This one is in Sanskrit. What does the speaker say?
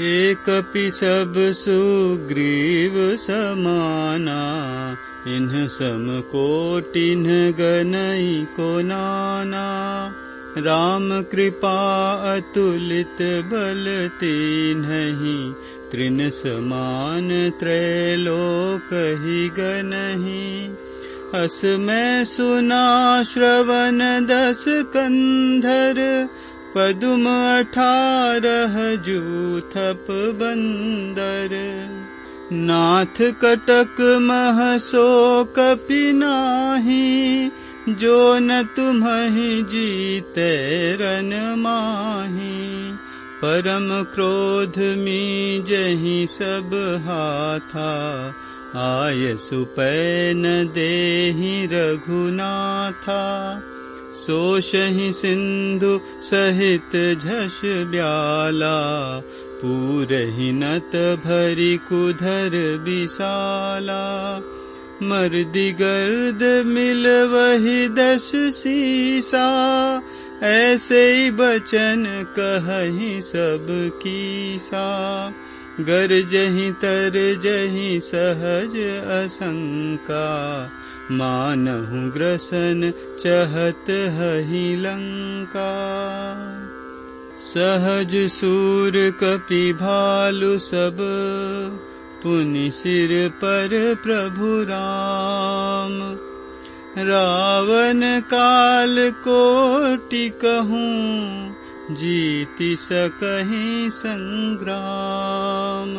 एकपि सब सुग्रीव समाना इन्ह समकोटिन्ह गनई को नाना। राम कृपा अतुलित बल नहीं तृण समान त्रैलोक ही गनही। अस मैं सुना श्रवण दस कंधर पदुम अठारह जूथप बंदर। नाथ कटक महसो कपिनाही जो न तुम्हि जीते रन माही। परम क्रोध मी जही सब हाथा आय सुपैन देहि रघुनाथा सोषहि सिन्धु सहित झष ब्याला पूरहि नत भरि कुधर विशाला। मर्दि गर्द मिल वही दस सीसा ऐसे बचन कहि सब कीसा गर्जहि तर जहि सहज असंका। मानहु ग्रसन चहत हहि लंका। सहज सूर कपि भालु सब पुनि सिर पर प्रभु राम। रावण काल कोटि कहूँ जीति सकहि संग्राम